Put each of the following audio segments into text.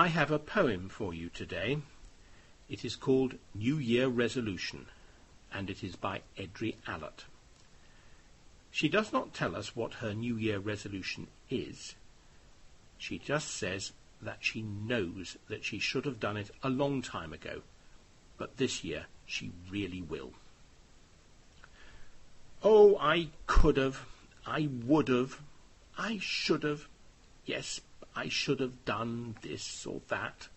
I have a poem for you today. It is called New Year Resolution, and it is by Edry Allott. She does not tell us what her New Year resolution is. She just says that she knows that she should have done it a long time ago, but this year she really will. Oh, I could have, I would have, I should have, yes, I should have done this or that.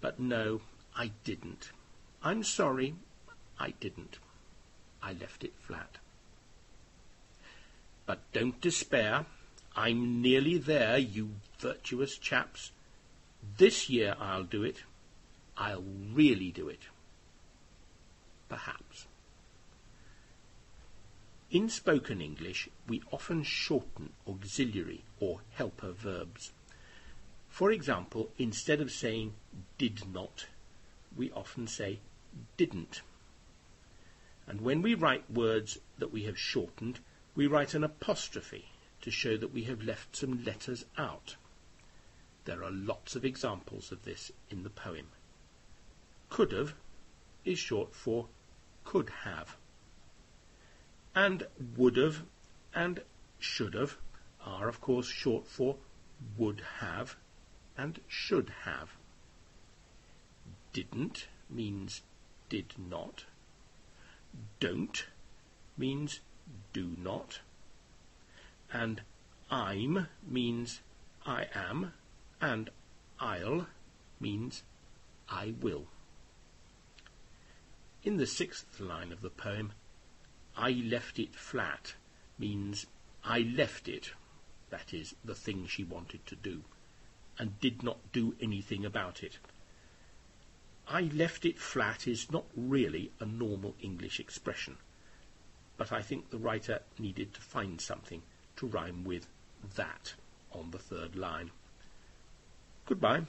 But no, I didn't. I'm sorry, I didn't. I left it flat. But don't despair. I'm nearly there, you virtuous chaps. This year I'll do it. I'll really do it. Perhaps. In spoken English, we often shorten auxiliary or helper verbs. For example, instead of saying did not, we often say didn't. And when we write words that we have shortened, we write an apostrophe to show that we have left some letters out. There are lots of examples of this in the poem. Could have is short for could have. And would have and should have are, of course, short for would have and should have. Didn't means did not. Don't means do not. And I'm means I am, and I'll means I will. In the sixth line of the poem, I left it flat means I left it, that is, the thing she wanted to do, and did not do anything about it. I left it flat is not really a normal English expression, but I think the writer needed to find something to rhyme with that on the third line. Goodbye.